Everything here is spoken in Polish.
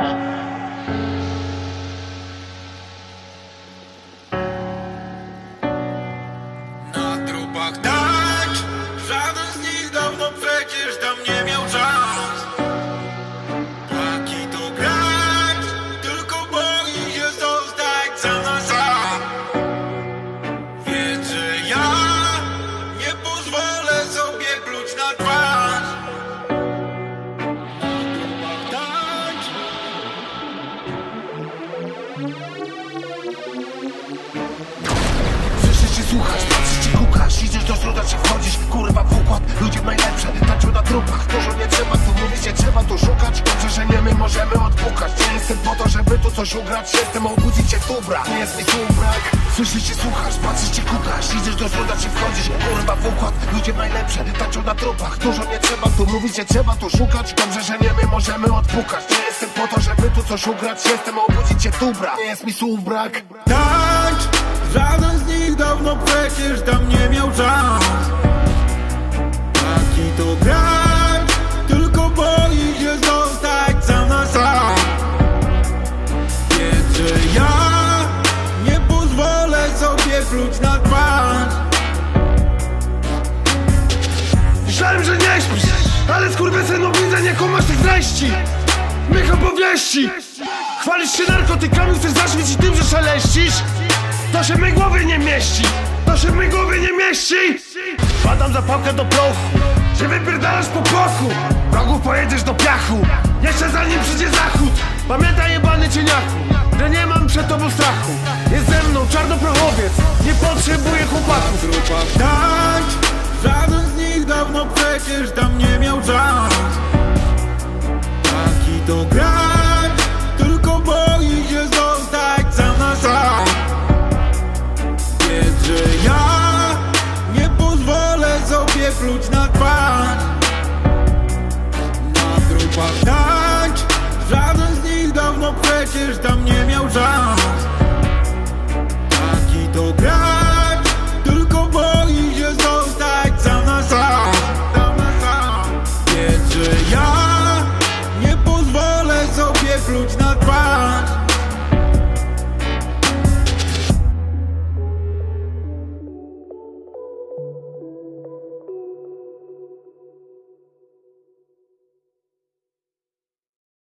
Bye. słuchasz, patrzysz czy kukasz Idziesz do środka czy wchodzisz, kurwa w układ Ludzie najlepsze, tańczą na trupach dużo nie trzeba, tu mówić nie trzeba tu szukać. Dobrze, że nie my możemy odpukać. Nie jestem po to, żeby tu coś ugrać. Jestem obudzić cię dobra, nie jest mi tu brak. Słyszysz czy słuchasz, patrzysz czy kukasz Idziesz do środka czy wchodzisz, kurwa w układ Ludzie najlepsze, tańczą na trupach Dużo nie trzeba, tu mówić nie trzeba tu szukać. Dobrze, że nie my możemy odpukać. Nie jestem po to, żeby tu coś ugrać. Jestem obudzić cię dobra, nie jest mi słów brak. Tańcz, z nich dawno przecież tam nie miał szans Taki to grać, tylko boi się zostać sam na sam. Wiem, że ja nie pozwolę sobie pluć na twarz. Myślałem, że nie śpisz Ale skurwysynu widzę, nie kumasz tych treści. Mych opowieści. Chwalisz się narkotykami, chcesz zaświecić tym, że szaleścisz? To się mej głowie nie mieści mieści Padam zapałkę do prochu Że wypierdalasz po płochu Wrogów pojedziesz do piachu Jeszcze zanim przyjdzie zachód. Pamiętaj jebany cieniaku Że nie mam przed tobą strachu. Jest ze mną czarnoprochowiec Nie potrzebuję chłopaków nie pluć na twarz. Na trupach tać Żaden z nich dawno przecież tam nie miał szans. Taki to grać Tylko boi się zostać sam na sam. Wiedz, że ja Nie pozwolę sobie pluć